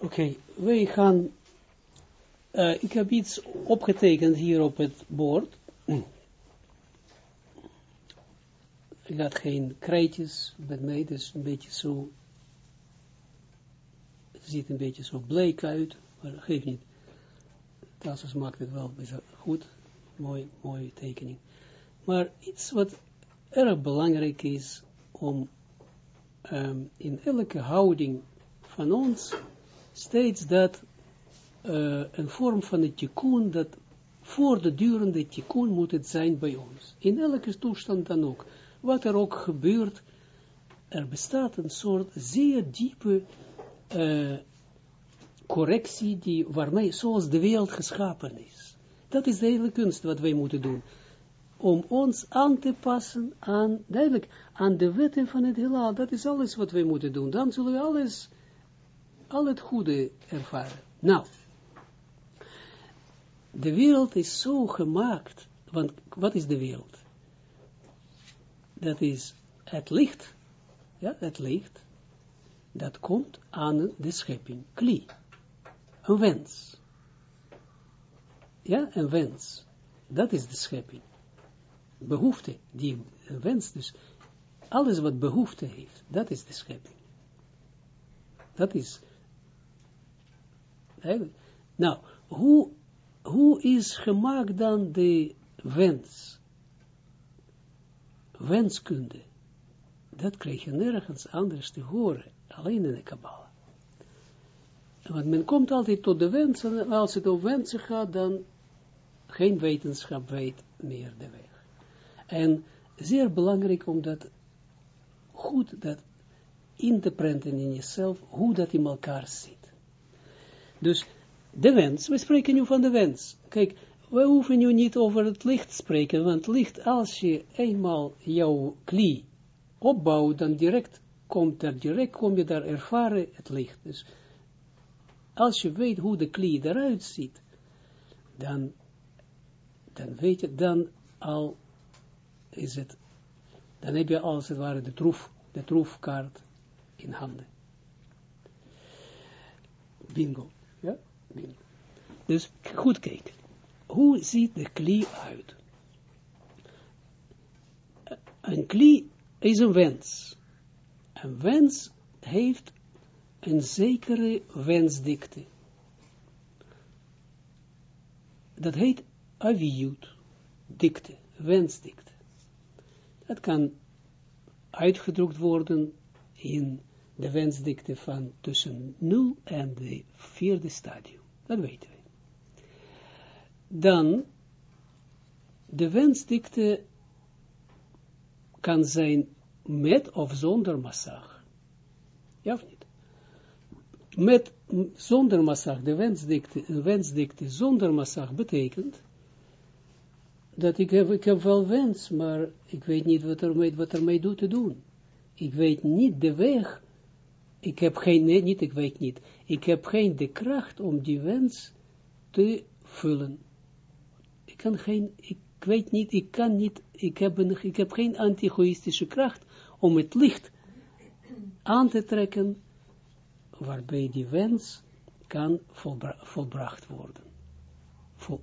Oké, wij gaan, uh, ik heb iets opgetekend hier op het bord. Ik had geen krijtjes met mij, dus een beetje zo, het ziet een beetje zo bleek uit, maar dat geeft niet. Tassus maakt het wel goed, mooi, mooie tekening. Maar iets wat erg belangrijk is om um, in elke houding van ons steeds dat uh, een vorm van het tikkun, dat voor de durende tikkun moet het zijn bij ons. In elke toestand dan ook. Wat er ook gebeurt, er bestaat een soort zeer diepe uh, correctie die, waarmee, zoals de wereld geschapen is. Dat is de hele kunst wat wij moeten doen. Om ons aan te passen aan, duidelijk, aan de wetten van het heelal. Dat is alles wat wij moeten doen. Dan zullen we alles al het goede ervaren. Nou, de wereld is zo gemaakt, want wat is de wereld? Dat is het licht, ja, het licht, dat komt aan de schepping, kli, een wens. Ja, een wens, dat is de schepping. Behoefte, die wens, dus alles wat behoefte heeft, dat is de schepping. Dat is nou, hoe, hoe is gemaakt dan de wens? Wenskunde. Dat krijg je nergens anders te horen, alleen in de Kabbalah. Want men komt altijd tot de wens, en als het over wensen gaat, dan geen wetenschap weet meer de weg. En zeer belangrijk om dat goed dat in te prenten in jezelf, hoe dat in elkaar zit. Dus de wens, we spreken nu van de wens. Kijk, we hoeven nu niet over het licht spreken, want licht, als je eenmaal jouw klie opbouwt, dan direct komt er, direct kom je daar ervaren het licht. Dus als je weet hoe de klie eruit ziet, dan, dan weet je, dan al is het, dan heb je als het ware de troef, de troefkaart in handen. Bingo. Ja? Dus goed kijken. Hoe ziet de klie uit? Een klie is een wens. Een wens heeft een zekere wensdikte. Dat heet aviut, dikte, wensdikte. Dat kan uitgedrukt worden in de wensdikte van tussen 0 en de vierde stadium. Dat weten we. Dan, de wensdikte kan zijn met of zonder massag. Ja of niet? Met, zonder massag, de wensdikte, wensdikte zonder massag betekent, dat ik heb, ik heb wel wens, maar ik weet niet wat ermee, wat ermee doet te doen. Ik weet niet de weg ik heb geen, nee, niet, ik weet niet, ik heb geen de kracht om die wens te vullen. Ik kan geen, ik weet niet, ik kan niet, ik heb, een, ik heb geen anti kracht om het licht aan te trekken, waarbij die wens kan volbracht worden, vol,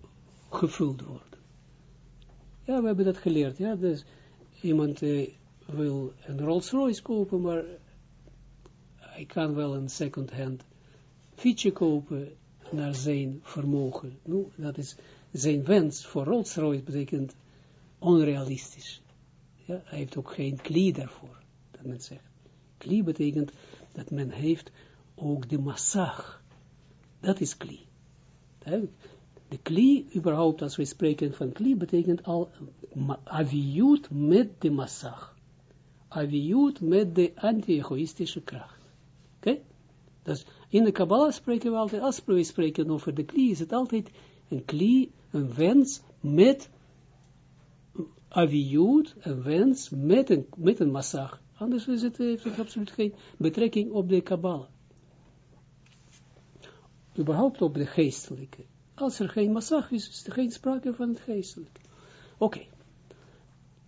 gevuld worden. Ja, we hebben dat geleerd, ja, dus iemand uh, wil een Rolls Royce kopen, maar hij kan wel een second-hand fietsje kopen naar zijn vermogen. Nu, dat is zijn wens voor Rolls-Royce betekent onrealistisch. Ja, hij heeft ook geen klie daarvoor, dat men zegt. Klie betekent dat men heeft ook de massag. Dat is klie. De klie, überhaupt, als we spreken van klie, betekent al aviut met de massag. Aviut met de anti-egoïstische kracht. Dus in de Kabbalah spreken we altijd, als we spreken over de klie, is het altijd een klie, een wens met aviut, een wens met een, met een massag. Anders is het, heeft het absoluut geen betrekking op de Kabbalah. Überhaupt op de geestelijke. Als er geen massag is, is er geen sprake van het geestelijke. Oké.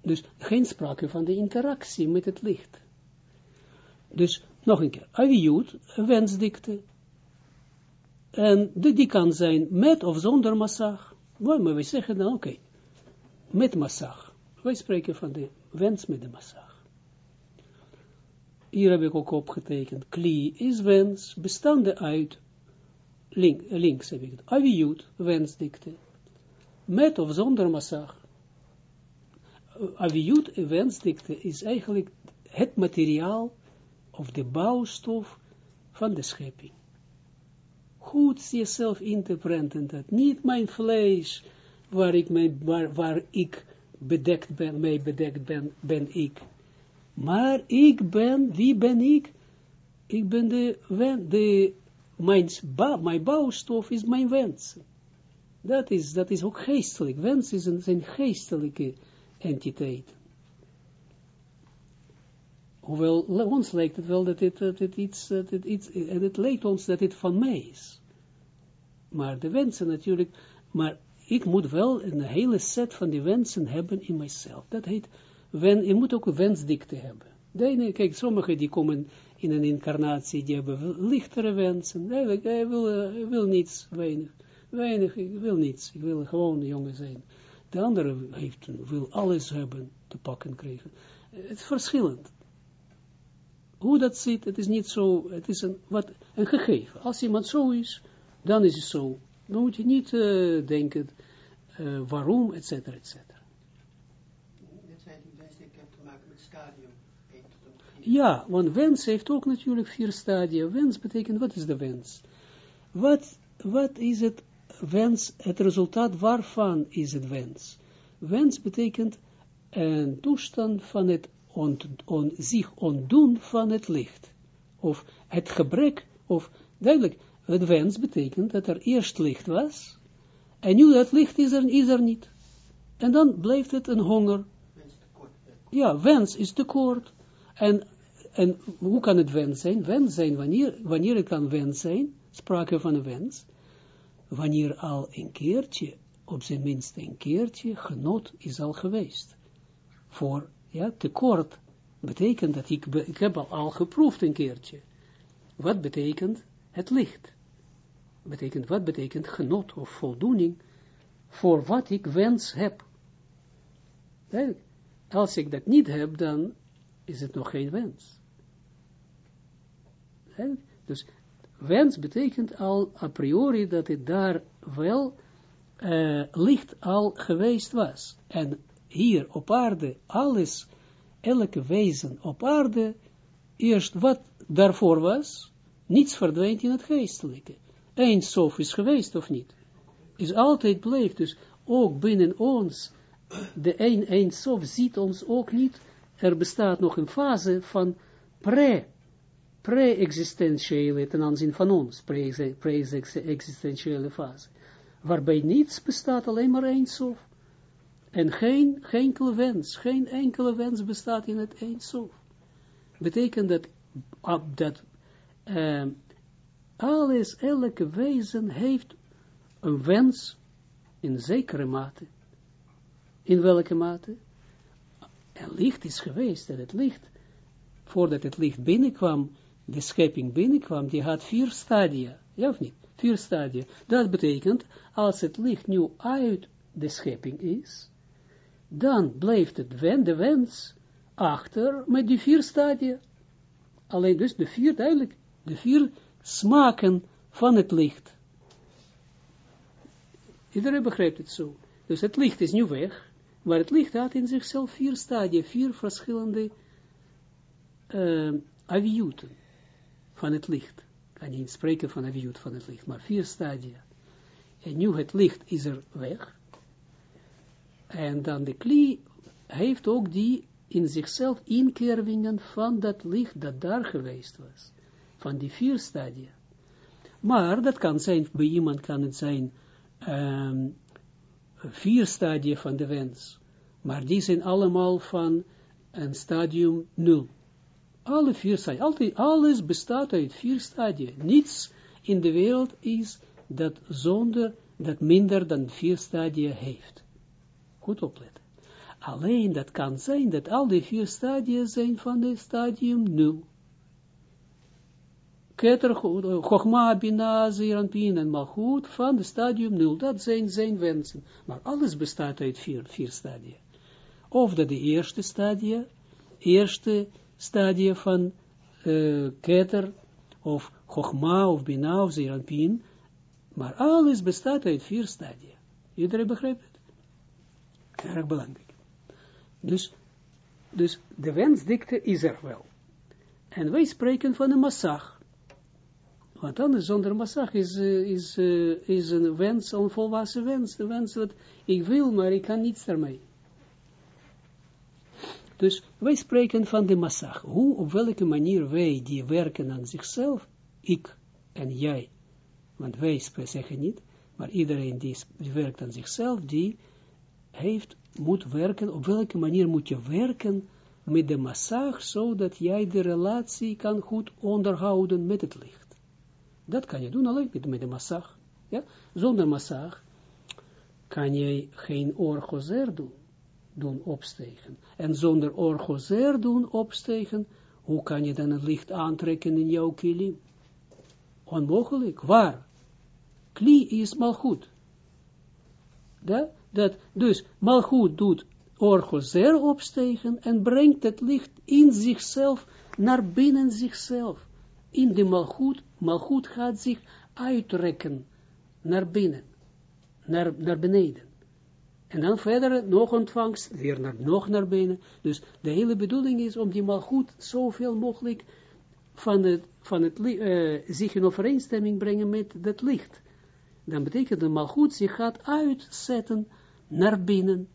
Dus geen sprake van de interactie met het licht. Dus nog een keer, aviut, wensdikte. En die, die kan zijn met of zonder massag. Maar we zeggen dan, oké, met massag. Wij spreken van de wens met de massag. Hier heb ik ook opgetekend, kli is wens, bestaande uit, link, links heb ik het, wensdikte, met of zonder massag. Aviut, wensdikte, is eigenlijk het materiaal of de bouwstof van de schepping. Goed jezelf in te dat niet mijn vlees, waar ik, waar, waar ik bedekt ben, mee bedekt ben, ben ik. Maar ik ben, wie ben ik? Ik ben de, de mijn, mijn bouwstof is mijn wens. Dat is, dat is ook geestelijk. Wens is een, zijn geestelijke entiteit. Hoewel, ons lijkt het wel dat dat het iets, het iets, en het lijkt ons dat het van mij is. Maar de wensen natuurlijk, maar ik moet wel een hele set van die wensen hebben in mijzelf. Dat heet, wen, je moet ook een wensdikte hebben. De ene, kijk, sommigen die komen in een incarnatie, die hebben lichtere wensen. Eigenlijk, hij wil, hij wil niets, weinig. Weinig, ik wil niets. Ik wil gewoon jongen zijn. De andere heeft, wil alles hebben, te pakken krijgen. Het is verschillend. Hoe dat zit, het is niet zo, het is een, wat, een gegeven. Als iemand zo is, dan is het zo. Dan moet je niet uh, denken uh, waarom, et cetera, et cetera. Dit zijn die wens die ik heb te maken met stadium. Ja, want wens heeft ook natuurlijk vier stadia. Wens betekent, wat is de wens? Wat, wat is het wens, het resultaat waarvan is het wens? Wens betekent een toestand van het on, on, zich ontdoen van het licht. Of het gebrek, of duidelijk, het wens betekent dat er eerst licht was, en nu dat licht is er, is er niet. En dan blijft het een honger. Ja, wens is tekort. En, en hoe kan het wens zijn? Wens zijn, wanneer, wanneer het kan wens zijn, sprake van een wens, wanneer al een keertje, op zijn minst een keertje, genot is al geweest. Voor, ja, tekort betekent dat ik, ik heb al, al geproefd een keertje. Wat betekent het licht? betekent, wat betekent genot of voldoening voor wat ik wens heb. Als ik dat niet heb, dan is het nog geen wens. Dus wens betekent al a priori dat het daar wel uh, licht al geweest was. En hier op aarde, alles, elke wezen op aarde, eerst wat daarvoor was, niets verdwijnt in het geestelijke. Eén sof is geweest of niet? Is altijd bleef, dus ook binnen ons, de een, een sof ziet ons ook niet, er bestaat nog een fase van pre, pre-existentiële ten aanzien van ons, pre-existentiële fase, waarbij niets bestaat, alleen maar één sof. En geen, geen enkele wens, geen enkele wens bestaat in het één sof. Betekent dat, dat uh, alles, elke wezen heeft een wens in zekere mate. In welke mate? En licht is geweest, en het licht, voordat het licht binnenkwam, de schepping binnenkwam, die had vier stadia, ja of niet? Vier stadia. Dat betekent, als het licht nu uit de schepping is, dan blijft het wen, de wens achter met die vier stadia. Alleen dus de vier, duidelijk, de vier smaken van het licht. Iedereen begrijpt het zo. Dus het licht is nu weg, maar het licht had in zichzelf vier stadia, vier verschillende uh, aviuten van het licht. Ik kan niet spreken van aviut van het licht, maar vier stadia. En nu het licht is er weg. En dan de klie heeft ook die in zichzelf inkervingen van dat licht dat daar geweest was van die vier stadia. Maar dat kan zijn, bij iemand kan het zijn um, vier stadia van de wens. Maar die zijn allemaal van een stadium nul. Alle vier stadia, altijd, alles bestaat uit vier stadia. Niets in de wereld is dat zonder, dat minder dan vier stadia heeft. Goed opletten. Alleen dat kan zijn dat al die vier stadia zijn van de stadium nul. Keter, Chogma, Bina, Zeranpin en Malchut van de stadium 0. Dat zijn zijn wensen. Maar alles bestaat uit vier, vier stadia. Of dat de eerste stadia, eerste stadia van uh, Keter, of Chogma, of Bina, of. Maar alles bestaat uit vier stadia. Iedereen begrijpt? Erg belangrijk. Dus, dus de wensdikte is er wel. En wij spreken van een massag. Want anders zonder massag is, uh, is, uh, is een wens, een volwassen wens. Een wens dat ik wil, maar ik kan niets ermee. Dus wij spreken van de massag. Hoe, op welke manier wij die werken aan zichzelf, ik en jij, want wij zeggen niet, maar iedereen die werkt aan zichzelf, die heeft, moet werken, op welke manier moet je werken met de massag, zodat jij de relatie kan goed onderhouden met het licht. Dat kan je doen alleen met, de massag. Ja? Zonder massag kan je geen orgozer doen, doen opstegen. En zonder orgozer doen opstegen, hoe kan je dan het licht aantrekken in jouw kilim? Onmogelijk. Waar? Kli is malgoed. Dat, dat, dus malgoed doet orgozer opstegen en brengt het licht in zichzelf naar binnen zichzelf in de malgoed, malgoed gaat zich uitrekken naar binnen, naar, naar beneden. En dan verder nog ontvangst, weer naar, nog naar binnen. Dus de hele bedoeling is om die malgoed zoveel mogelijk van het, van het uh, zich in overeenstemming brengen met het licht. Dan betekent dat malgoed zich gaat uitzetten naar binnen.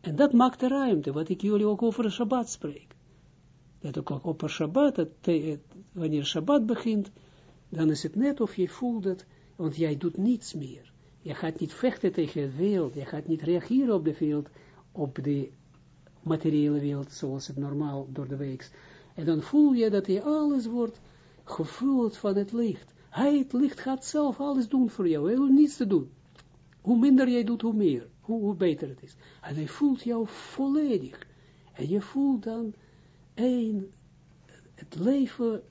En dat maakt de ruimte, wat ik jullie ook over de Shabbat spreek dat ook op Shabbat, dat, wanneer Shabbat begint, dan is het net of je voelt dat, want jij doet niets meer. Je gaat niet vechten tegen de wereld, je gaat niet reageren op de wereld, op de materiële wereld, zoals het normaal door de week. En dan voel je dat je alles wordt gevuld van het licht. Hij, het licht gaat zelf alles doen voor jou, hij wil niets te doen. Hoe minder jij doet, hoe meer, hoe, hoe beter het is. En hij voelt jou volledig. En je voelt dan één, het leven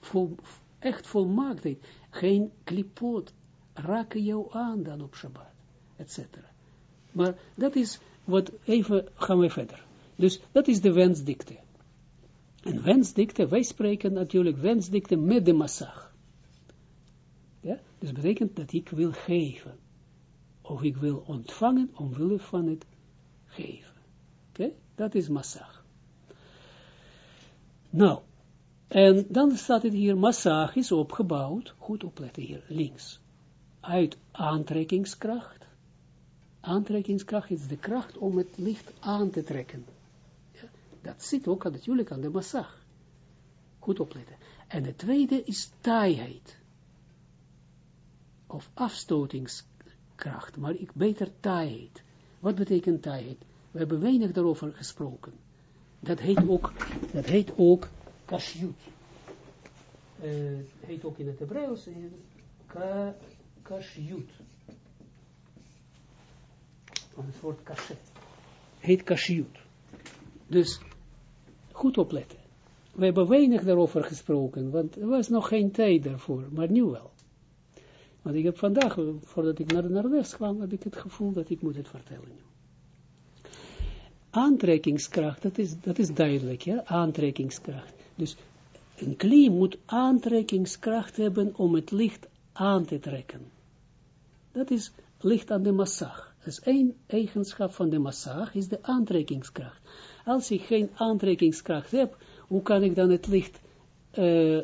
vol, echt volmaaktheid, geen klipot raken jou aan dan op Shabbat, etc. Maar dat is wat, even gaan we verder. Dus dat is de wensdikte. En wensdikte, wij spreken natuurlijk wensdikte met de massag. Dus betekent dat ik wil geven. Of ik wil ontvangen omwille van het geven. Oké, dat is massag. Nou, en dan staat het hier, massage is opgebouwd, goed opletten hier, links, uit aantrekkingskracht. Aantrekkingskracht is de kracht om het licht aan te trekken. Ja, dat zit ook natuurlijk aan de massage. Goed opletten. En de tweede is taaiheid. Of afstotingskracht, maar ik beter taaiheid. Wat betekent taaiheid? We hebben weinig daarover gesproken. Dat heet ook, dat heet ook kashyut. Uh, heet ook in het Hebreeuws ka, kashyut. Van het woord kashet. Heet kashyut. Dus, goed opletten. We hebben weinig daarover gesproken, want er was nog geen tijd daarvoor, maar nu wel. Want ik heb vandaag, voordat ik naar, naar les kwam, heb ik het gevoel dat ik moet het vertellen aantrekkingskracht, dat is, dat is duidelijk, ja, aantrekkingskracht. Dus een klie moet aantrekkingskracht hebben om het licht aan te trekken. Dat is licht aan de massag. Dus één eigenschap van de massag is de aantrekkingskracht. Als ik geen aantrekkingskracht heb, hoe kan ik dan het licht uh, uh,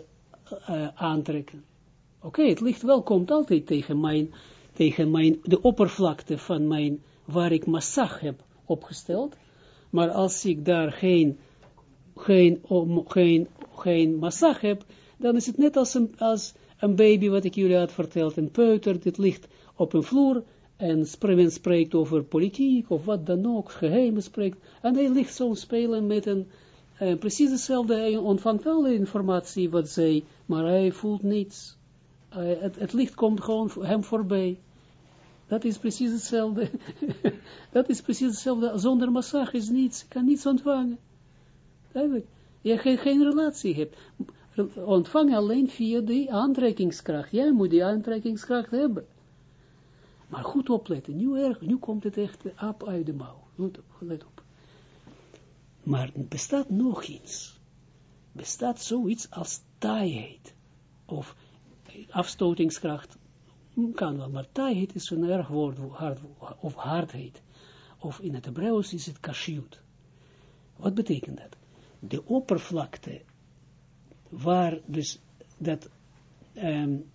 aantrekken? Oké, het licht wel komt altijd tegen mijn, tegen mijn, de oppervlakte van mijn, waar ik massag heb opgesteld, maar als ik daar geen, geen, geen, geen massag heb, dan is het net als een, als een baby, wat ik jullie had verteld, een peuter, dit ligt op een vloer, en men spreekt over politiek, of wat dan ook, geheimen spreekt, en hij ligt zo spelen met een, uh, precies hetzelfde, hij ontvangt alle informatie wat zij, maar hij voelt niets. Uh, het, licht komt gewoon hem voorbij. Dat is precies hetzelfde. dat is precies hetzelfde. Zonder massage is niets. Kan niets ontvangen. Eigenlijk. Je geen, geen relatie hebt. ontvangen alleen via die aantrekkingskracht. Jij moet die aantrekkingskracht hebben. Maar goed opletten, nu, erg, nu komt het echt op uit de mouw. Let op. Maar bestaat nog iets. Bestaat zoiets als taaiheid. Of afstotingskracht. Kan wel, maar taaiheid is een erg woord, of hardheid. Of in het Hebreeuws is het kashiut. Wat betekent dat? De oppervlakte waar dus dat um,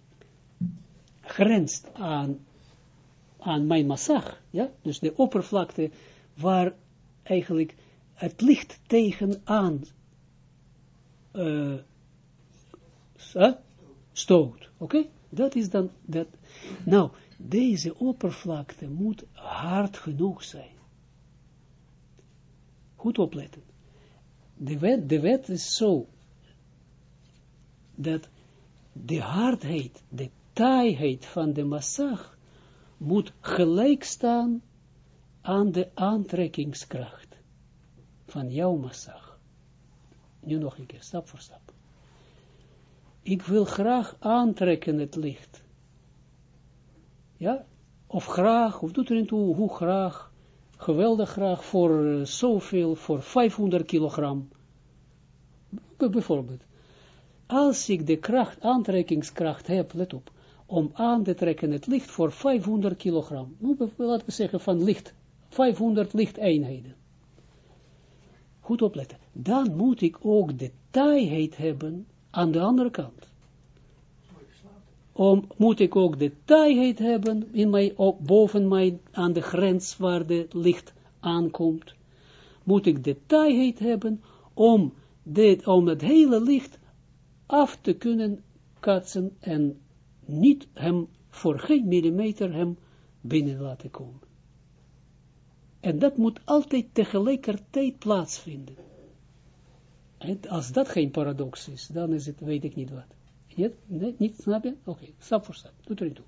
grenst aan, aan mijn massag, ja, dus de oppervlakte waar eigenlijk het licht tegenaan uh, uh, stoot, oké, dat is dan, dat, nou, deze oppervlakte moet hard genoeg zijn. Goed opletten. De wet, de wet is zo, dat de hardheid, de taaiheid van de massag moet gelijk staan aan de aantrekkingskracht van jouw massag. Nu nog een keer, stap voor stap. Ik wil graag aantrekken het licht. Ja, of graag, of doet er niet toe, hoe graag, geweldig graag, voor uh, zoveel, voor 500 kilogram, bijvoorbeeld als ik de kracht, aantrekkingskracht heb, let op, om aan te trekken het licht voor 500 kilogram, nu laten we zeggen van licht, 500 lichteenheden. Goed opletten. Dan moet ik ook de taaiheid hebben aan de andere kant. Om, moet ik ook de taaiheid hebben in mij, boven mij, aan de grens waar de licht aankomt. Moet ik de taaiheid hebben om, dit, om het hele licht af te kunnen katsen en niet hem voor geen millimeter hem binnen laten komen. En dat moet altijd tegelijkertijd plaatsvinden. Als dat geen paradox is, dan is het, weet ik niet wat. Niet, nee, niet snap je? Oké, stap voor stap, doe er niet toe.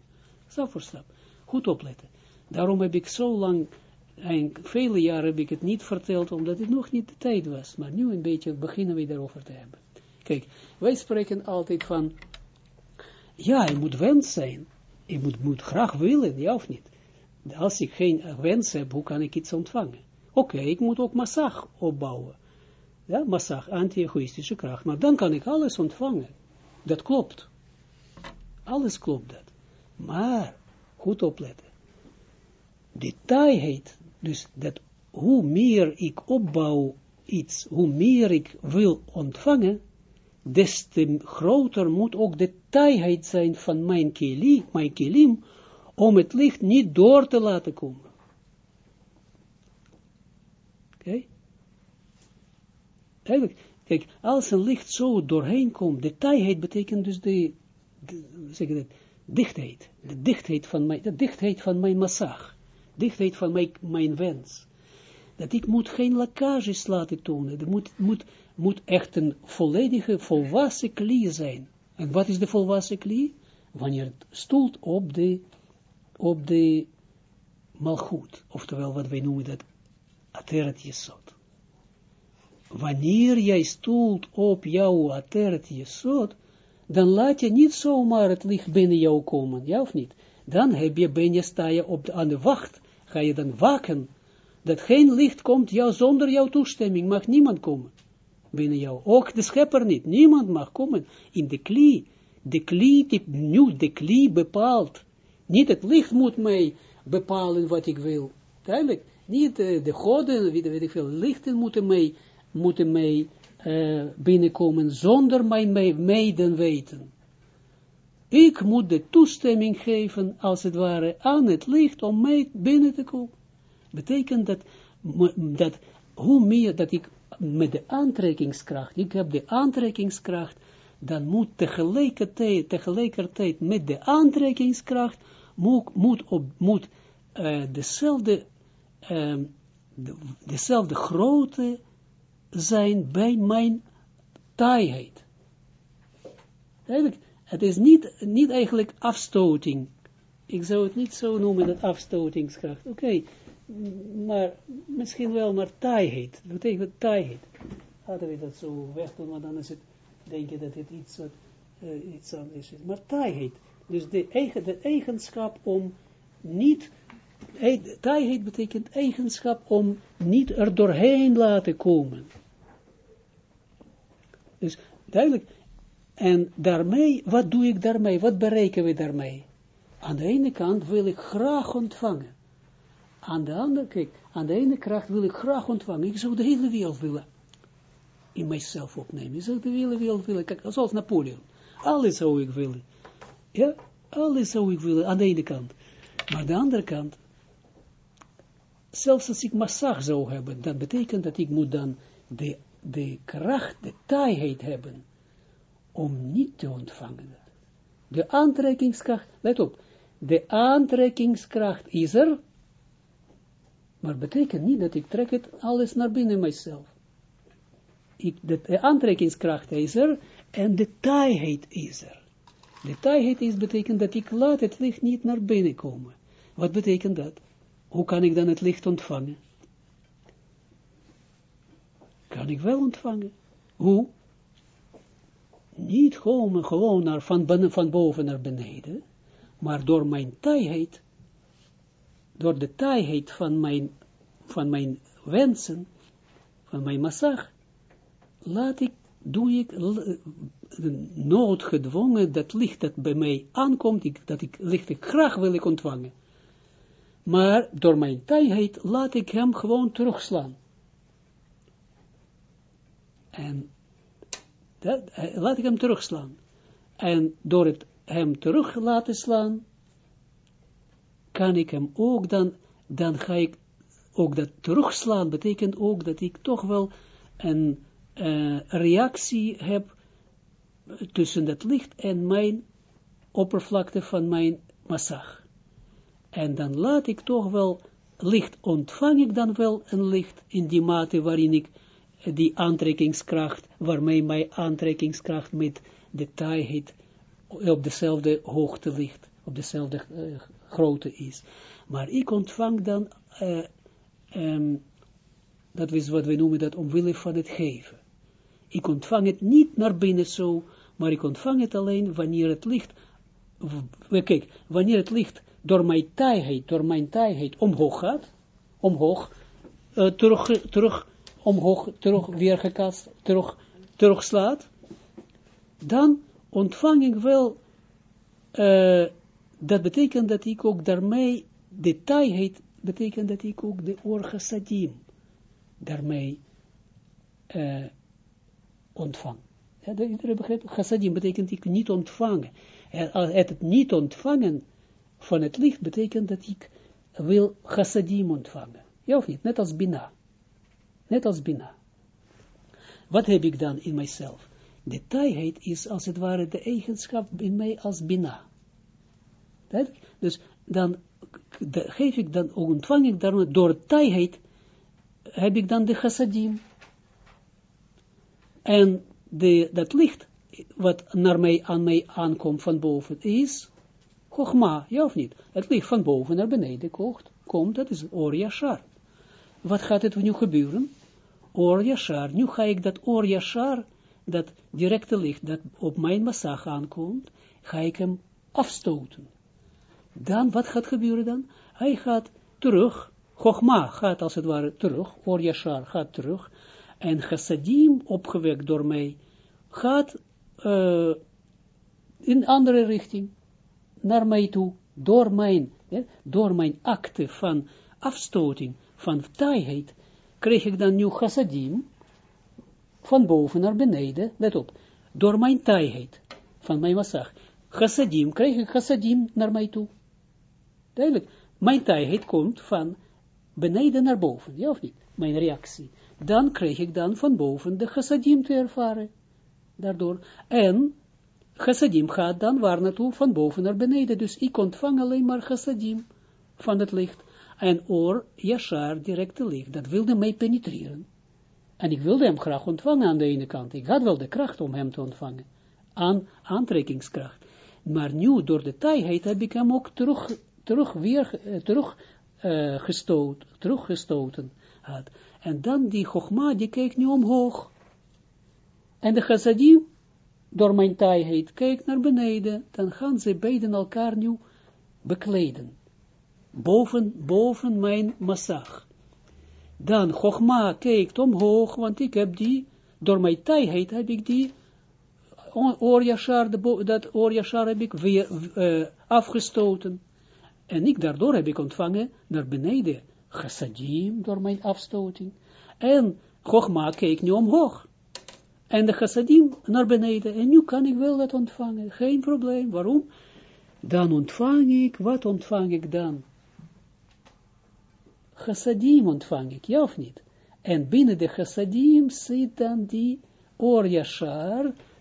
Stap voor stap. Goed opletten. Daarom heb ik zo lang, en vele jaren heb ik het niet verteld, omdat het nog niet de tijd was. Maar nu een beetje beginnen we daarover te hebben. Kijk, wij spreken altijd van, ja, je moet wens zijn. Je moet, moet graag willen, ja of niet? Als ik geen wens heb, hoe kan ik iets ontvangen? Oké, ik moet ook massag opbouwen. Ja, massag, anti-egoïstische kracht. Maar dan kan ik alles ontvangen. Dat klopt. Alles klopt dat. Maar, goed opletten. De taaiheid, dus dat hoe meer ik opbouw iets, hoe meer ik wil ontvangen, des te groter moet ook de taaiheid zijn van mijn kilim, mijn kilim, om het licht niet door te laten komen. Oké? Okay? Kijk, als een licht zo doorheen komt, de taaiheid betekent dus de, zeg dat, dichtheid, de dichtheid van mijn, de dichtheid van mijn massag, dichtheid van mijn, mijn wens. Dat ik moet geen lekkages laten tonen, dat moet, moet moet echt een volledige, volwassen klie zijn. En wat is de volwassen klie? Wanneer het stoelt op de, op de malgoed, oftewel wat wij noemen dat ateret jesot. Wanneer jij stoelt op jouw ateret jesot, dan laat je niet zomaar het licht binnen jou komen, ja of niet? Dan heb je, ben je, sta je op de, aan de wacht, ga je dan waken, dat geen licht komt jou zonder jouw toestemming, mag niemand komen binnen jou. Ook de schepper niet. Niemand mag komen in de klie. De klie, die, nu de klie bepaalt. Niet het licht moet mij bepalen wat ik wil. Duidelijk. Niet de goden, weet ik veel, lichten moeten mij, moeten mij uh, binnenkomen zonder mijn meiden weten. Ik moet de toestemming geven, als het ware, aan het licht om mij binnen te komen. Betekent dat, dat hoe meer dat ik met de aantrekkingskracht, ik heb de aantrekkingskracht, dan moet tegelijkertijd, tegelijkertijd met de aantrekkingskracht, moet, moet, moet uh, dezelfde, de, dezelfde grootte zijn bij mijn taaiheid. Het is niet, niet eigenlijk afstoting. Ik zou het niet zo noemen, dat afstotingskracht. Oké, maar misschien wel maar taaiheid. Dat betekent taaiheid. Laten we dat zo weg doen, want dan is het denken dat het iets, wat, uh, iets anders is. Maar taaiheid, dus de, eigen, de eigenschap om niet, taaiheid betekent eigenschap om niet er doorheen laten komen. Dus duidelijk, en daarmee, wat doe ik daarmee, wat bereiken we daarmee? Aan de ene kant wil ik graag ontvangen. Aan de andere, kijk, aan de ene kracht wil ik graag ontvangen. Ik zou de hele wereld willen in mijzelf opnemen. Ik zou de hele wereld willen, kijk, zoals Napoleon. Alles zou ik willen. Ja, alles zou ik willen, aan de ene kant. Maar aan de andere kant, zelfs als ik massag zou hebben, dat betekent dat ik moet dan de, de kracht, de taaiheid hebben, om niet te ontvangen. De aantrekkingskracht, let op, de aantrekkingskracht is er, maar betekent niet dat ik trek het alles naar binnen mijzelf. Ik, de, aantrekkingskracht is er en de taaiheid is er. De taaiheid is betekent dat ik laat het licht niet naar binnen komen. Wat betekent dat? Hoe kan ik dan het licht ontvangen? Kan ik wel ontvangen. Hoe? Niet gewoon, gewoon naar, van, van boven naar beneden, maar door mijn taaiheid door de taaiheid van mijn, van mijn wensen, van mijn massag, laat ik, doe ik noodgedwongen dat licht dat bij mij aankomt, dat ik licht ik graag wil ik ontvangen. Maar door mijn taaiheid laat ik hem gewoon terugslaan. En dat, eh, laat ik hem terugslaan. En door het hem terug laten slaan, kan ik hem ook dan, dan ga ik ook dat terugslaan, betekent ook dat ik toch wel een uh, reactie heb tussen dat licht en mijn oppervlakte van mijn massag. En dan laat ik toch wel licht, ontvang ik dan wel een licht in die mate waarin ik die aantrekkingskracht, waarmee mijn aantrekkingskracht met de taaiheid op dezelfde hoogte ligt, op dezelfde uh, grootte is. Maar ik ontvang dan, uh, um, dat is wat we noemen dat omwille van het geven. Ik ontvang het niet naar binnen zo, maar ik ontvang het alleen wanneer het licht, kijk, wanneer het licht door mijn taaiheid, door mijn taaiheid omhoog gaat, omhoog, uh, terug, terug, omhoog, terug, weer gekast, terug, terugslaat, dan ontvang ik wel uh, dat betekent dat ik ook daarmee, de taaiheid, betekent dat ik ook de orgasadim daarmee uh, ontvang. Ja, dat iedereen begrijpt, chassadim betekent ik niet ontvangen. En het niet ontvangen van het licht betekent dat ik wil chassadim ontvangen. Ja of niet? Net als bina. Net als bina. Wat heb ik dan in mijzelf? De taaiheid is als het ware de eigenschap in mij als bina. Dus dan geef ik dan, ontvang ik dan, door taaiheid, heb ik dan de chassadim. En de, dat licht, wat naar mij, aan mij aankomt van boven, is Chogma, ja of niet? Het licht van boven naar beneden komt, komt dat is Or Yashar. Wat gaat het nu gebeuren? Or Yashar. Nu ga ik dat Or Yashar, dat directe licht dat op mijn massage aankomt, ga ik hem afstoten dan, wat gaat gebeuren dan? Hij gaat terug, Chogma gaat als het ware terug, Or Yashar gaat terug, en Chassadim, opgewekt door mij, gaat uh, in andere richting, naar mij toe, door mijn, door mijn acte van afstoting, van taaiheid, kreeg ik dan nu Chassadim, van boven naar beneden, let op, door mijn taaiheid, van mijn massag, Chassadim, kreeg ik Chassadim naar mij toe. Duidelijk, mijn taaiheid komt van beneden naar boven, ja of niet? Mijn reactie. Dan krijg ik dan van boven de chassadim te ervaren. Daardoor. En chassadim gaat dan waar naartoe? Van boven naar beneden. Dus ik ontvang alleen maar chassadim van het licht. En oor, yashar, directe licht. Dat wilde mij penetreren. En ik wilde hem graag ontvangen aan de ene kant. Ik had wel de kracht om hem te ontvangen. Aan aantrekkingskracht. Maar nu, door de taaiheid, heb ik hem ook terug terug weer, eh, terug, uh, gestoot, teruggestoten had. En dan die Chogma, die keek nu omhoog. En de chassadim, door mijn taaiheid, kijk naar beneden, dan gaan ze beiden elkaar nu bekleden. Boven, boven mijn massag. Dan Chogma kijkt omhoog, want ik heb die, door mijn taaiheid heb ik die, oorjashar, dat oorjashar heb ik weer uh, afgestoten. En ik daardoor heb ik ontvangen naar beneden chassadim door mijn afstoting. En Chogma keek nu omhoog. En de chassadim naar beneden. En nu kan ik wel dat ontvangen. Geen probleem. Waarom? Dan ontvang ik, wat ontvang ik dan? Chassadim ontvang ik, ja of niet? En binnen de chassadim zit dan die Or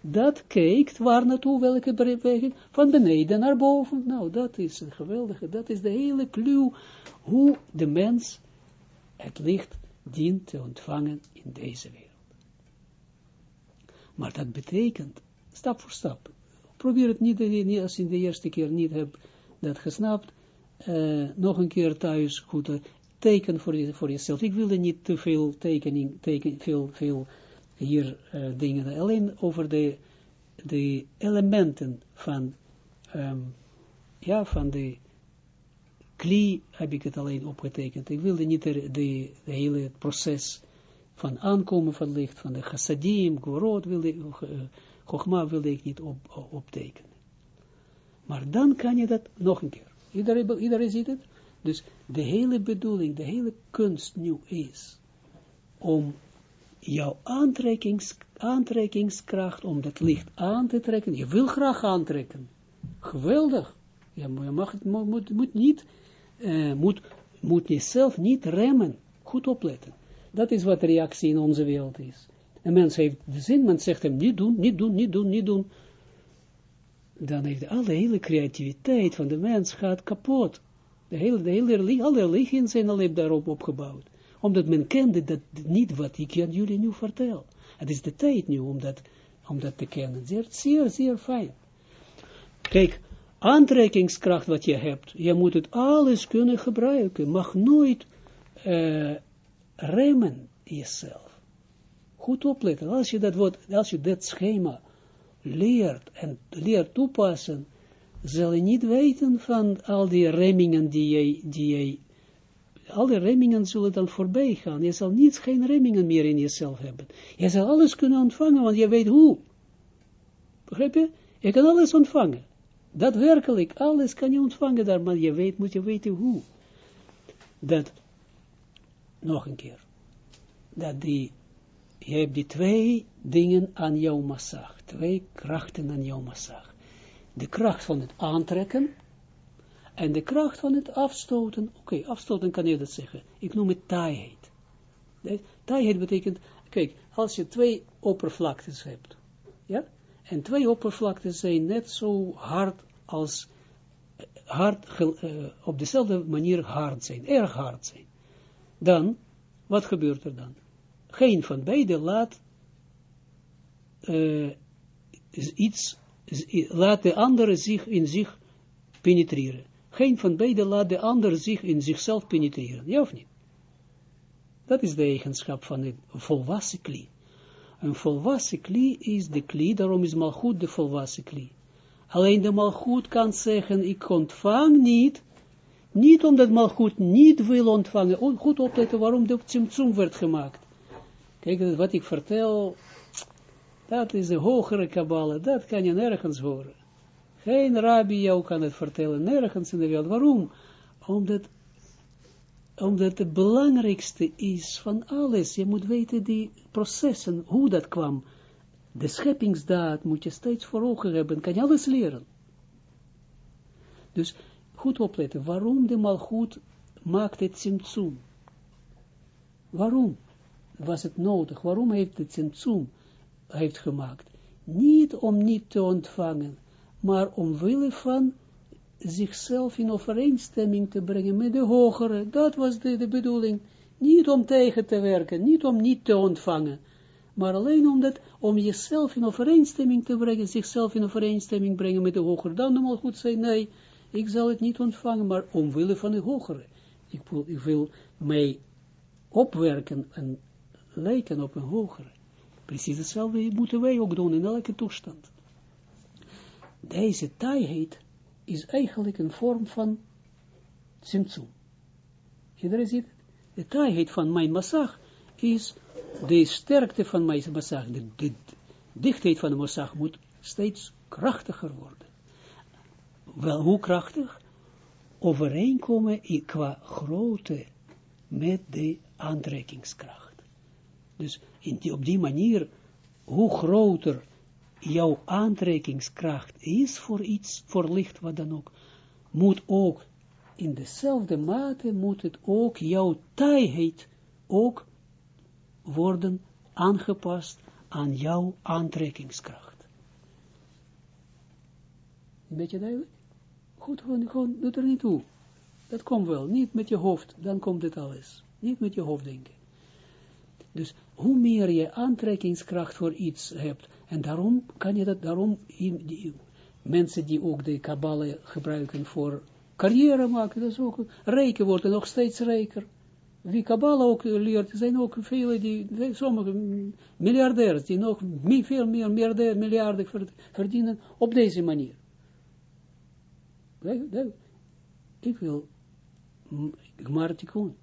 dat kijkt waar naartoe, welke beweging, van beneden naar boven. Nou, dat is een geweldige, dat is de hele clue, hoe de mens het licht dient te ontvangen in deze wereld. Maar dat betekent, stap voor stap, probeer het niet, als je de eerste keer niet hebt dat gesnapt, uh, nog een keer thuis goed teken voor, je, voor jezelf. Ik wilde niet te veel tekening, teken, veel, veel hier uh, dingen, alleen over de, de elementen van, um, ja, van de kli heb ik het alleen opgetekend. Ik wilde niet de, hele proces van aankomen van licht, van de chassadim, gorot, wilde, uh, wilde ik niet op, optekenen. Maar dan kan je dat nog een keer. Iedereen ziet het? Dus de hele bedoeling, de hele kunst nu is om jouw aantrekkings, aantrekkingskracht, om dat licht aan te trekken, je wil graag aantrekken. Geweldig. Je mag het, moet, moet niet, uh, moet, moet jezelf niet remmen. Goed opletten. Dat is wat de reactie in onze wereld is. Een mens heeft de zin, men zegt hem niet doen, niet doen, niet doen, niet doen. Dan heeft alle hele creativiteit van de mens gaat kapot. De hele, de hele, alle religiën zijn alleen daarop opgebouwd omdat men kende dat niet wat ik jullie nu vertel. Het is de tijd nu om dat, om dat te kennen. Zeer, zeer, zeer fijn. Kijk, aantrekkingskracht wat je hebt, je moet het alles kunnen gebruiken. Mag nooit uh, remmen jezelf. Goed opletten. Als je dat, wordt, als je dat schema leert en leert toepassen, zal je niet weten van al die remmingen die je, die je alle remmingen zullen dan voorbij gaan. Je zal niet, geen remmingen meer in jezelf hebben. Je zal alles kunnen ontvangen, want je weet hoe. Begrijp je? Je kan alles ontvangen. Daadwerkelijk, alles kan je ontvangen daar, maar je weet, moet je weten hoe. Dat, nog een keer, dat die, je hebt die twee dingen aan jouw massag, twee krachten aan jouw massag. De kracht van het aantrekken, en de kracht van het afstoten, oké, afstoten kan je dat zeggen. Ik noem het taaiheid. Taaiheid betekent, kijk, als je twee oppervlaktes hebt, ja, en twee oppervlaktes zijn net zo hard als, hard, uh, op dezelfde manier hard zijn, erg hard zijn, dan, wat gebeurt er dan? Geen van beide laat uh, iets, laat de andere zich in zich penetreren. Geen van beiden laat de ander zich in zichzelf penetreren. Ja of niet? Dat is de eigenschap van een volwassen kli. Een volwassen kli is de kli, daarom is malgoed de volwassen kli. Alleen de malgoed kan zeggen, ik ontvang niet, niet omdat malgoed niet wil ontvangen. Goed opletten waarom de Tsimtsum werd gemaakt. Kijk, wat ik vertel, dat is de hogere kabbale, dat kan je nergens horen. Geen rabbi jou kan het vertellen, nergens in de wereld. Waarom? Omdat, omdat het belangrijkste is van alles. Je moet weten die processen, hoe dat kwam. De scheppingsdaad moet je steeds voor ogen hebben, kan je alles leren. Dus goed opletten, waarom de malgoed maakt het simtsum? Waarom was het nodig? Waarom heeft het simtsum heeft gemaakt? Niet om niet te ontvangen, maar omwille van zichzelf in overeenstemming te brengen met de hogere. Dat was de, de bedoeling. Niet om tegen te werken, niet om niet te ontvangen, maar alleen om, dat, om jezelf in overeenstemming te brengen, zichzelf in overeenstemming brengen met de hogere. Dan normaal goed zijn, nee, ik zal het niet ontvangen, maar omwille van de hogere. Ik wil, ik wil mij opwerken en lijken op een hogere. Precies hetzelfde moeten wij ook doen in elke toestand. deze taaiheid is eigenlijk een vorm van symptoom. Iedereen ziet het? De taaiheid van mijn massag is de sterkte van mijn massag. De, de, dichtheid van de massag moet steeds krachtiger worden. Wel, hoe krachtig? Overeenkomen qua grootte met de aantrekkingskracht. Dus die, op die manier, hoe groter jouw aantrekkingskracht is voor iets, voor licht, wat dan ook, moet ook in dezelfde mate, moet het ook jouw taaiheid ook worden aangepast aan jouw aantrekkingskracht. Een beetje duidelijk? Goed, gewoon, gewoon, doe er niet toe. Dat komt wel, niet met je hoofd, dan komt dit alles. Niet met je hoofd denken. Dus hoe meer je aantrekkingskracht voor iets hebt, en daarom kan je dat, daarom, die, mensen die ook de kabbalen gebruiken voor carrière maken, dat is ook, rijken worden nog steeds rijker. Wie kabbala ook leert, zijn ook vele die, sommige miljardairs, die nog veel meer miljarden verdienen op deze manier. Ik wil gmartikun.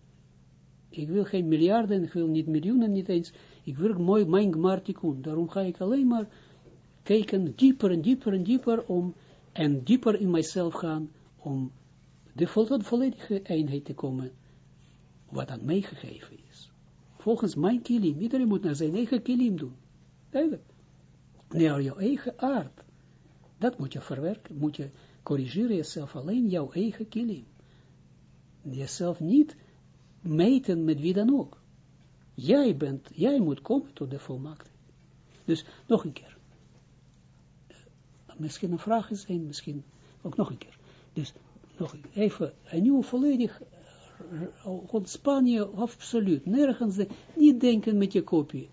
Ik wil geen miljarden, ik wil niet miljoenen, niet eens. Ik wil mooi mijn gmartikun. Daarom ga ik alleen maar kijken, dieper en dieper en dieper, om, en dieper in mijzelf gaan, om de volledige eenheid te komen, wat aan mij gegeven is. Volgens mijn kilim, iedereen moet naar zijn eigen kilim doen. Duidelijk. Naar jouw eigen aard. Dat moet je verwerken, moet je corrigeren jezelf alleen jouw eigen kilim. Jezelf niet meten met wie dan ook. Jij bent, jij moet komen tot de volmaakt. Dus nog een keer. Misschien een vraag zijn, misschien ook nog een keer. Dus nog even, een nieuw volledig, gewoon Spanje, absoluut, nergens, niet denken met je kopie.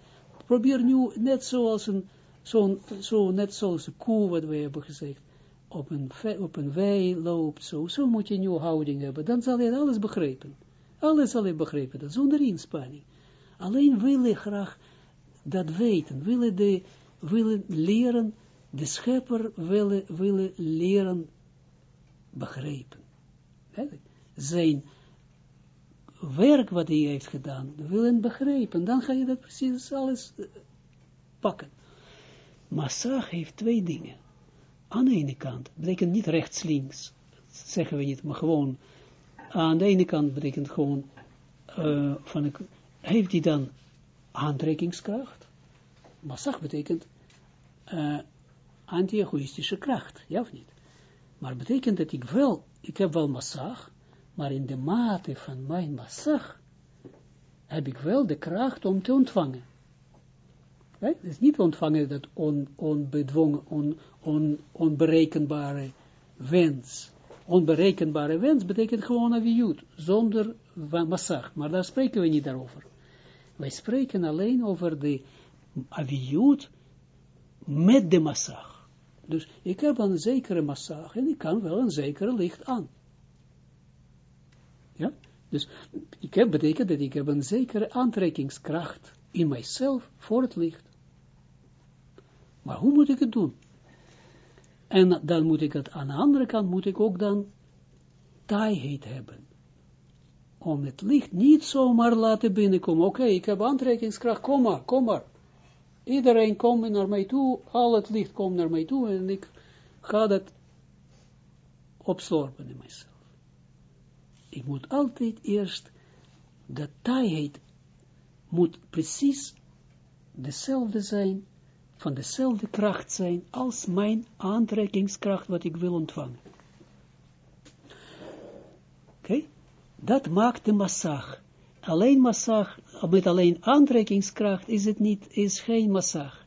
Probeer nu, net zoals een, zo, zo net zoals een koe, wat we hebben gezegd, op een, op een wei loopt, zo, zo moet je een nieuwe houding hebben, dan zal je alles begrijpen. Alles je begrijpen, dat zonder inspanning. Alleen willen graag dat weten, willen, de, willen leren, de schepper willen, willen leren begrijpen. Zijn werk wat hij heeft gedaan, willen begrijpen, dan ga je dat precies alles uh, pakken. Massag heeft twee dingen. Aan de ene kant betekent niet rechts-links, zeggen we niet, maar gewoon aan de ene kant betekent gewoon uh, van heeft hij dan aantrekkingskracht? Massag betekent uh, anti-egoïstische kracht, ja of niet? Maar betekent dat ik wel, ik heb wel massag, maar in de mate van mijn massag heb ik wel de kracht om te ontvangen. Het is niet ontvangen dat on, onbedwongen, on, on, onberekenbare wens. Onberekenbare wens betekent gewoon aviut, zonder massag. Maar daar spreken we niet daarover. Wij spreken alleen over de aviut met de massag. Dus ik heb een zekere massage en ik kan wel een zekere licht aan. Ja, dus ik heb betekent dat ik heb een zekere aantrekkingskracht in mijzelf voor het licht. Maar hoe moet ik het doen? En dan moet ik het, aan de andere kant moet ik ook dan taaiheid hebben. Om het licht niet zomaar laten binnenkomen. Oké, ik heb aantrekkingskracht, kom maar, kom maar. Iedereen komt naar mij toe, al het licht komt naar mij toe en ik ga dat opslorpen in mijzelf. Ik moet altijd eerst, de taaiheid moet precies dezelfde zijn, van dezelfde kracht zijn, als mijn aantrekkingskracht wat ik wil ontvangen. Oké? Dat maakt de massage alleen massag, met alleen aantrekkingskracht is het niet, is geen massag.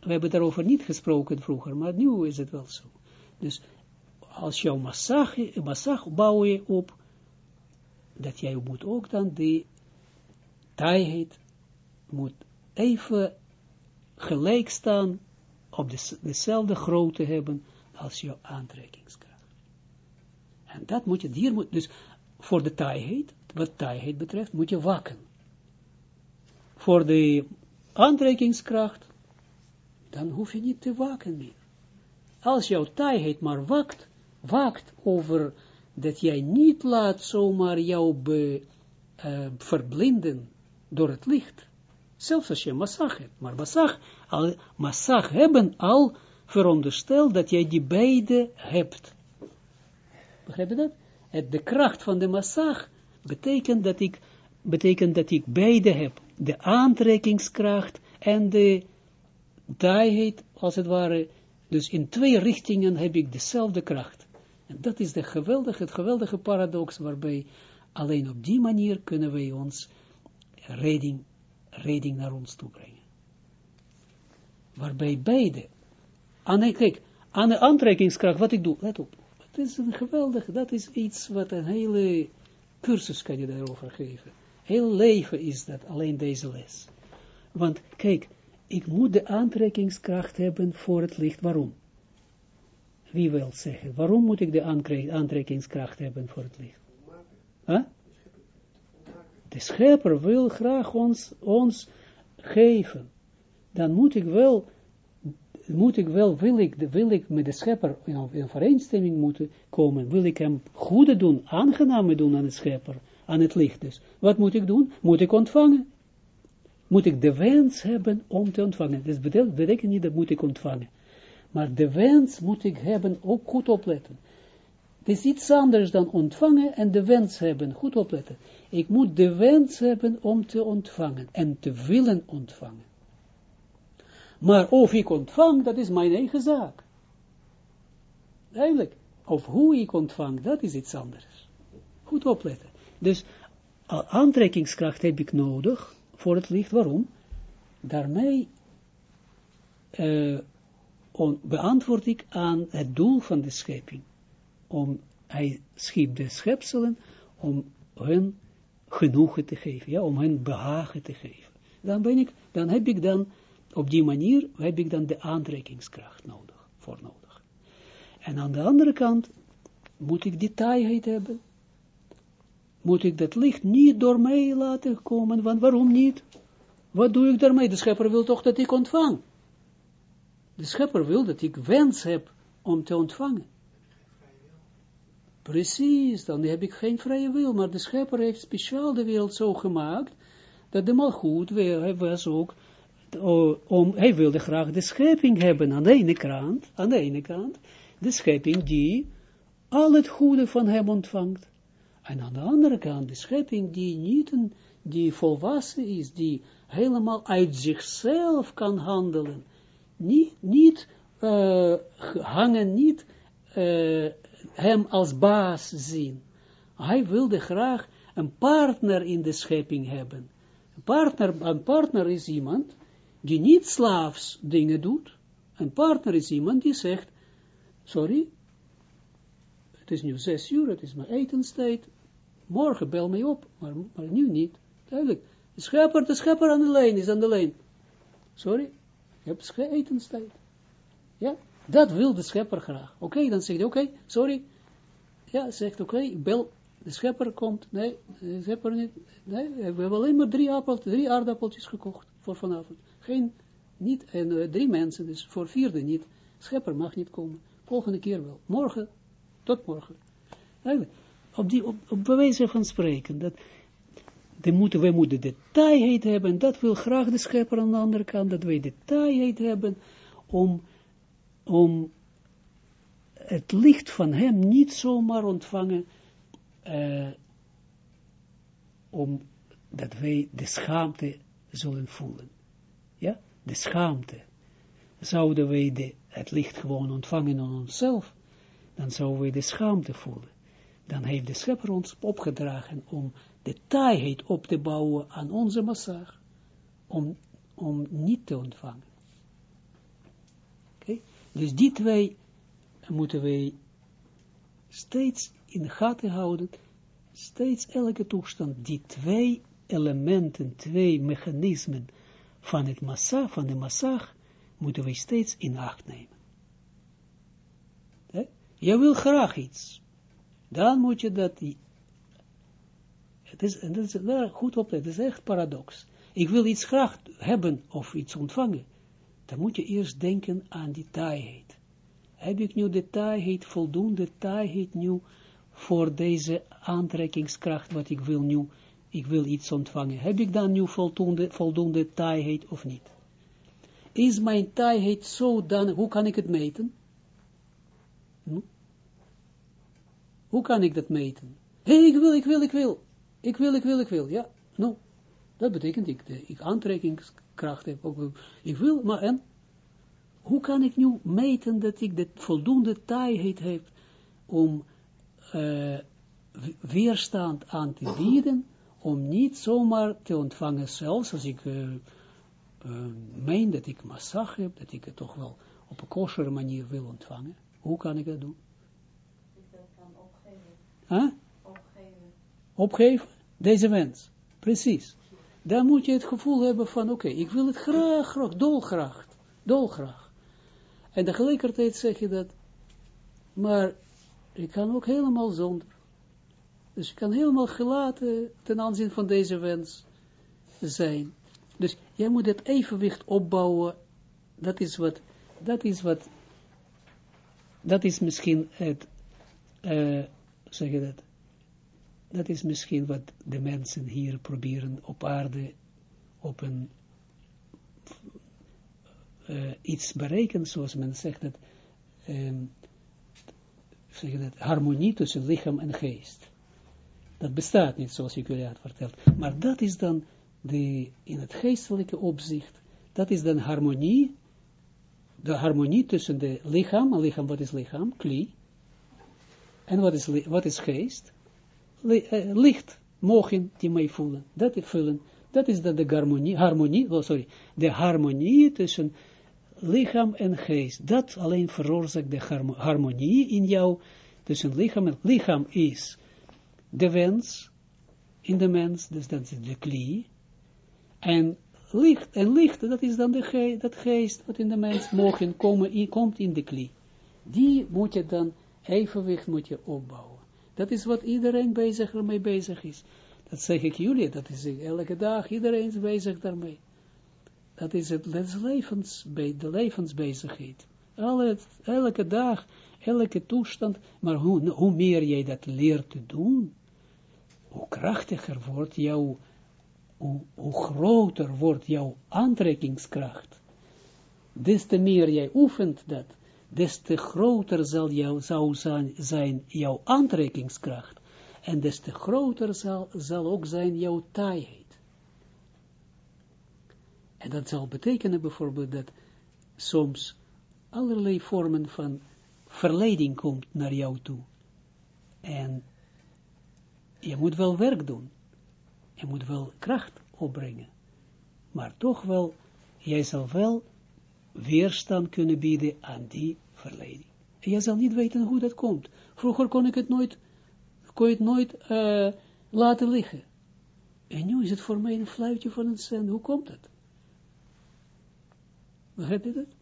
We hebben daarover niet gesproken vroeger, maar nu is het wel zo. Dus als jouw massag, massag bouw je op, dat jij moet ook dan die taaiheid moet even gelijk staan, op dezelfde grootte hebben als jouw aantrekkingskracht. En dat moet je, hier moet, dus voor de taaiheid, wat taaiheid betreft, moet je waken. Voor de aantrekkingskracht, dan hoef je niet te waken meer. als jouw taaiheid maar waakt, waakt over dat jij niet laat zomaar jou be, uh, verblinden door het licht. Zelfs als je massag hebt. Maar massag, hebben al verondersteld dat jij die beide hebt. Begrijp je dat? Het, de kracht van de massag betekent dat ik, betekent dat ik beide heb. De aantrekkingskracht en de taaiheid, als het ware. Dus in twee richtingen heb ik dezelfde kracht. En dat is de geweldige, het geweldige paradox waarbij alleen op die manier kunnen wij ons reding, reding naar ons toe brengen. Waarbij beide, aan, kijk, aan de aantrekkingskracht, wat ik doe, let op, het is een geweldig, dat is iets wat een hele cursus kan je daarover geven. Heel leven is dat, alleen deze les. Want kijk, ik moet de aantrekkingskracht hebben voor het licht. Waarom? Wie wil zeggen? Waarom moet ik de aantrekkingskracht hebben voor het licht? Huh? De schepper wil graag ons, ons geven. Dan moet ik wel, moet ik wel, wil ik, wil ik met de schepper in, in overeenstemming moeten komen, wil ik hem goede doen, aangename doen aan de schepper, aan het licht dus. Wat moet ik doen? Moet ik ontvangen? Moet ik de wens hebben om te ontvangen? Dat betekent, betekent niet dat moet ik ontvangen. Maar de wens moet ik hebben, ook goed opletten. Het is iets anders dan ontvangen en de wens hebben. Goed opletten. Ik moet de wens hebben om te ontvangen en te willen ontvangen. Maar of ik ontvang, dat is mijn eigen zaak. Eigenlijk. Of hoe ik ontvang, dat is iets anders. Goed opletten. Dus aantrekkingskracht heb ik nodig voor het licht. Waarom? Daarmee uh, beantwoord ik aan het doel van de schepping om, hij schiep de schepselen om hun genoegen te geven, ja, om hun behagen te geven. Dan ben ik, dan heb ik dan, op die manier, heb ik dan de aantrekkingskracht nodig, voor nodig. En aan de andere kant, moet ik die taaiheid hebben, moet ik dat licht niet door mij laten komen, want waarom niet? Wat doe ik daarmee? De schepper wil toch dat ik ontvang. De schepper wil dat ik wens heb om te ontvangen. Precies, dan heb ik geen vrije wil, maar de schepper heeft speciaal de wereld zo gemaakt, dat de malgoed hij was ook, om, hij wilde graag de schepping hebben aan de ene kant, aan de ene kant, de schepping die al het goede van hem ontvangt. En aan de andere kant, de schepping die niet die volwassen is, die helemaal uit zichzelf kan handelen. Niet, niet uh, hangen, niet uh, hem als baas zien. Hij wilde graag een partner in de schepping hebben. Een partner, een partner is iemand die niet slaafs dingen doet. Een partner is iemand die zegt, sorry, het is nu zes uur, het is mijn etenstijd, morgen bel mij op, maar, maar nu niet. Duidelijk, de schepper, de schepper aan de lijn is aan de lijn. Sorry, je hebt etenstijd. Ja, dat wil de schepper graag. Oké, dan zegt hij, oké, sorry. Ja, zegt oké, bel, de schepper komt. Nee, de schepper niet. Nee, we hebben alleen maar drie, appeltjes, drie aardappeltjes gekocht voor vanavond. Geen, niet, en uh, drie mensen, dus voor vierde niet. Schepper mag niet komen. Volgende keer wel. Morgen, tot morgen. Op, die, op, op van spreken, dat de moeten, wij moeten de taaiheid hebben, dat wil graag de schepper aan de andere kant, dat wij de taaiheid hebben om om het licht van hem niet zomaar ontvangen, uh, om dat wij de schaamte zullen voelen. Ja, de schaamte. Zouden wij de, het licht gewoon ontvangen aan onszelf, dan zouden wij de schaamte voelen. Dan heeft de schepper ons opgedragen om de taaiheid op te bouwen aan onze massage, om, om niet te ontvangen. Dus die twee moeten wij steeds in gaten houden, steeds elke toestand, die twee elementen, twee mechanismen van het massa, van de massa, moeten wij steeds in acht nemen. Je wil graag iets, dan moet je dat, het is, dat is goed op, het is echt paradox. Ik wil iets graag hebben of iets ontvangen, dan moet je eerst denken aan die taaiheid. heb ik nu de taaiheid, voldoende taaiheid nu voor deze aantrekkingskracht, wat ik wil nu, ik wil iets ontvangen. Heb ik dan nu voldoende, voldoende taaiheid of niet? Is mijn taaiheid zo dan, hoe kan ik het meten? Hm? Hoe kan ik dat meten? Hé, hey, ik wil, ik wil, ik wil. Ik wil, ik wil, ik wil. Ja, nou, dat betekent ik, de, ik aantrekkingskracht heb. Ook, ik wil, maar en? Hoe kan ik nu meten dat ik de voldoende taaiheid heb om uh, weerstand aan te bieden, om niet zomaar te ontvangen, zelfs als ik uh, uh, meen dat ik massag heb, dat ik het toch wel op een kosher manier wil ontvangen. Hoe kan ik dat doen? Ik dat kan opgeven. Huh? Opgeven. Opgeven? Deze wens. Precies. Dan moet je het gevoel hebben van, oké, ik wil het graag, graag, dolgraag, dolgraag. En tegelijkertijd zeg je dat, maar ik kan ook helemaal zonder. Dus ik kan helemaal gelaten ten aanzien van deze wens zijn. Dus jij moet het evenwicht opbouwen. Dat is wat, dat is wat, dat is misschien het, uh, zeg je dat, dat is misschien wat de mensen hier proberen op aarde op een uh, iets bereiken, zoals men zegt dat, um, zeg dat, harmonie tussen lichaam en geest. Dat bestaat niet, zoals ik jullie had verteld. Maar dat is dan, de, in het geestelijke opzicht, dat is dan harmonie, de harmonie tussen de lichaam, lichaam, wat is lichaam? Kli. En wat is, wat is geest? Eh, licht, mogen die mij voelen, dat vullen. Dat is dan de harmonie, harmonie oh sorry, de harmonie tussen lichaam en geest. Dat alleen veroorzaakt de harmonie in jou tussen lichaam en lichaam is de wens in de mens, dus dat is de klie. En licht, en licht, dat is dan de dat geest wat in de mens mogen komen, komt in de klie. Die moet je dan, evenwicht moet je opbouwen. Dat is wat iedereen bezig ermee bezig is. Dat zeg ik jullie, dat is elke dag, iedereen is bezig daarmee. Dat is het levens, de levensbezigheid. Alle, elke dag, elke toestand, maar hoe, hoe meer jij dat leert te doen, hoe krachtiger wordt jouw, hoe, hoe groter wordt jouw aantrekkingskracht. Des te meer jij oefent dat, des te groter zal jou, zou zijn, jouw aantrekkingskracht. En des te groter zal, zal ook zijn jouw taaiheid. En dat zal betekenen bijvoorbeeld dat soms allerlei vormen van verleiding komt naar jou toe. En je moet wel werk doen. Je moet wel kracht opbrengen. Maar toch wel, jij zal wel weerstand kunnen bieden aan die verleiding. En jij zal niet weten hoe dat komt. Vroeger kon ik het nooit, kon het nooit uh, laten liggen. En nu is het voor mij een fluitje van een cent. Hoe komt het? Begrijp je dat?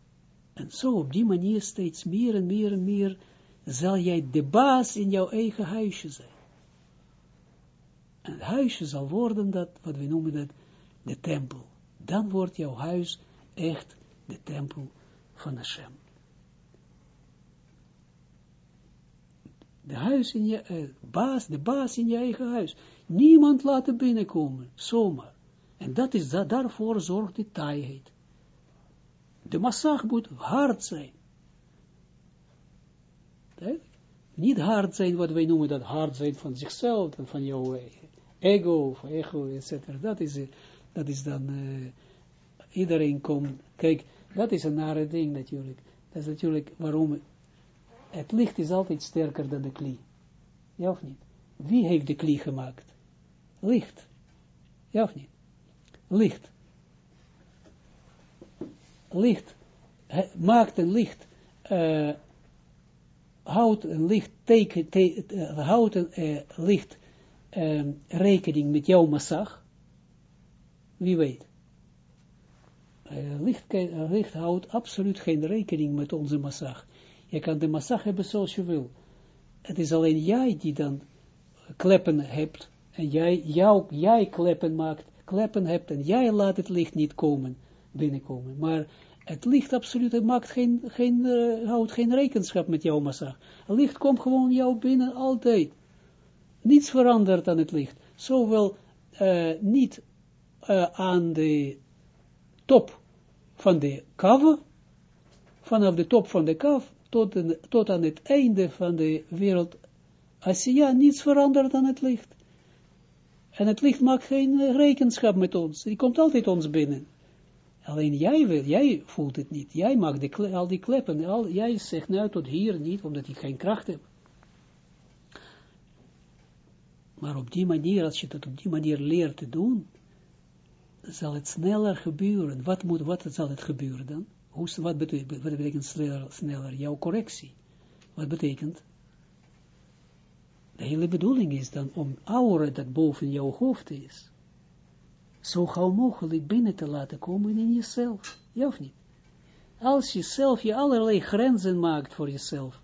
En zo op die manier steeds meer en meer en meer zal jij de baas in jouw eigen huisje zijn. En het huisje zal worden dat, wat we noemen dat, de tempel. Dan wordt jouw huis echt de tempel van Hashem. De huis in je, eh, baas, de baas in je eigen huis. Niemand laten binnenkomen, zomaar. En dat is, daarvoor zorgt de taaiheid. De massag moet hard zijn. Niet hard zijn, wat wij noemen dat hard zijn van zichzelf en van jouw ego, of ego, etc. Dat is, dat is dan, uh, iedereen komt, kijk, dat is een nare ding natuurlijk. Dat is natuurlijk waarom, het licht is altijd sterker dan de klie. Ja of niet? Wie heeft de klie gemaakt? Licht. Ja of niet? Licht. Licht. maakt een licht, uh, houdt een licht teken, te, houdt een uh, licht uh, rekening met jouw massag? Wie weet. Licht, uh, licht, houdt absoluut geen rekening met onze massag. Je kan de massag hebben zoals je wil. Het is alleen jij die dan kleppen hebt. En jij, jou, jij kleppen maakt, kleppen hebt en jij laat het licht niet komen, binnenkomen. Maar Het licht absoluut, het maakt geen, geen, eh, houdt geen rekenschap met jouw massa. Het licht komt gewoon jou binnen altijd. Niets verandert aan het licht. Zowel niet aan de top van de kave, vanaf de top van de kaf tot, tot aan het einde van de wereld. Asia, niets verandert aan het licht. En het licht maakt geen rekenschap met ons. Die komt altijd ons binnen. Alleen jij, wil, jij voelt het niet. Jij maakt de, al die kleppen. Al, jij zegt nou tot hier niet, omdat ik geen kracht heb. Maar op die manier, als je dat op die manier leert te doen, zal het sneller gebeuren. Wat, moet, wat zal het gebeuren dan? Hoe, wat, betekent, wat betekent sneller, sneller? Jouw correctie. Wat betekent? De hele bedoeling is dan om aura dat boven jouw hoofd is, zo gauw mogelijk binnen te laten komen in jezelf. Ja of niet? Als je zelf je allerlei grenzen maakt voor jezelf,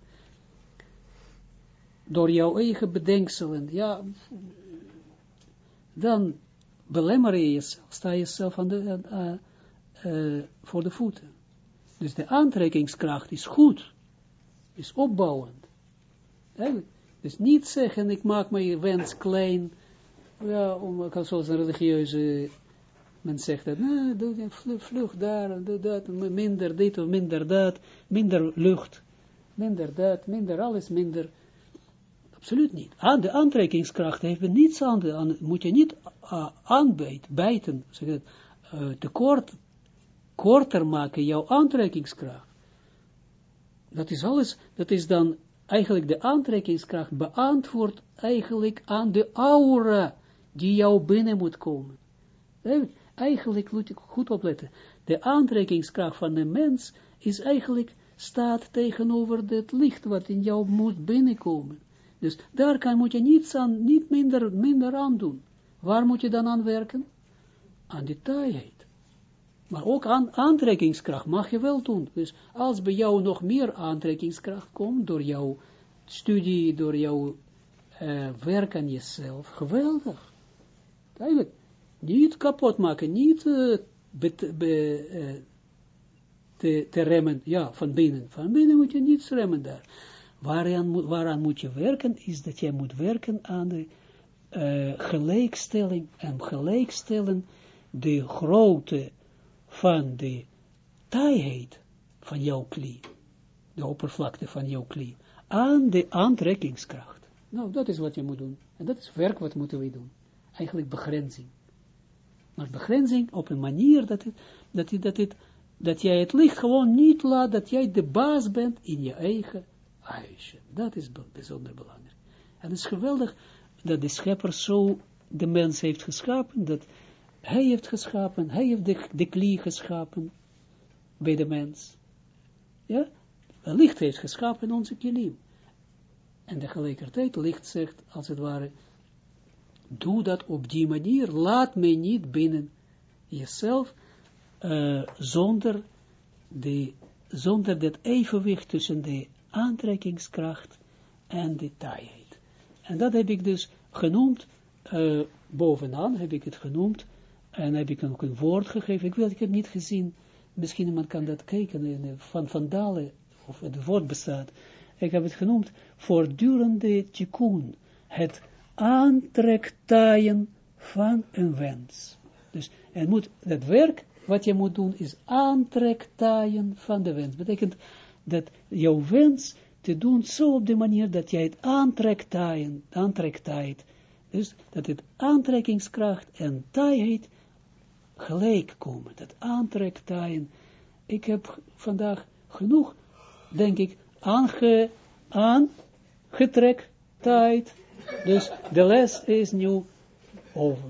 door jouw eigen bedenkselen, ja, dan belemmer je jezelf, sta jezelf aan de, uh, uh, voor de voeten. Dus de aantrekkingskracht is goed, is opbouwend. Dus niet zeggen, ik maak mijn wens klein, ja, om, zoals een religieuze, men zegt dat, nou, doe vlug, vlug daar, doe dat, minder dit of minder dat, minder lucht, minder dat, minder alles, minder, absoluut niet. Aan de aantrekkingskracht heeft niets aan, de, moet je niet uh, bijten, zeg het, uh, tekort, korter maken, jouw aantrekkingskracht. Dat is alles, dat is dan eigenlijk de aantrekkingskracht beantwoordt eigenlijk aan de aura die jou binnen moet komen. Eigenlijk moet je goed opletten. De aantrekkingskracht van de mens is eigenlijk staat tegenover het licht wat in jou moet binnenkomen. Dus daar kan, moet je niets aan, niet minder, minder aan doen. Waar moet je dan aan werken? Aan taaiheid. Maar ook aan aantrekkingskracht mag je wel doen. Dus als bij jou nog meer aantrekkingskracht komt, door jouw studie, door jouw uh, werk aan jezelf, geweldig. Eigenlijk, niet kapot maken, niet be, uh, te, te, remmen, ja, van binnen. Van binnen moet je niets remmen daar. Waaraan, waaraan moet je werken, is dat je moet werken aan de gelijkstelling, en gelijkstellen de grootte van de taaiheid van jouw klie, de oppervlakte van jouw klie, aan de aantrekkingskracht. Nou, dat is wat je moet doen. En dat is werk wat moeten we doen. Eigenlijk begrenzing. Maar begrenzing op een manier dat, het, dat, het, dat, het, dat jij het licht gewoon niet laat, dat jij de baas bent in je eigen Dat is bijzonder belangrijk. En het is geweldig dat de schepper zo de mens heeft geschapen, dat hij heeft geschapen, hij heeft de, de klie geschapen bij de mens. Ja? Licht heeft geschapen onze kilim. En tegelijkertijd licht zegt, als het ware, doe dat op die manier, laat mij niet binnen jezelf, uh, zonder, de, zonder dat evenwicht tussen de aantrekkingskracht en de taaiheid. En dat heb ik dus genoemd, uh, bovenaan heb ik het genoemd, en heb ik ook een woord gegeven, ik, wil, ik heb niet gezien, misschien iemand kan dat kijken, van Van Dalen, of het woord bestaat, ik heb het genoemd, voortdurende tikkun, het aantrektaaien van een wens. Dus het moet, het werk wat je moet doen is aantrektaaien van de wens. Betekent dat jouw wens te doen zo op de manier dat jij het aantrektaaien, aantrektaait, dus dat het aantrekkingskracht en taaiheid gelijk komen. Dat aantrektaaien. Ik heb vandaag genoeg, denk ik, aange, aangetrekt tijd. Dus de les is nu over.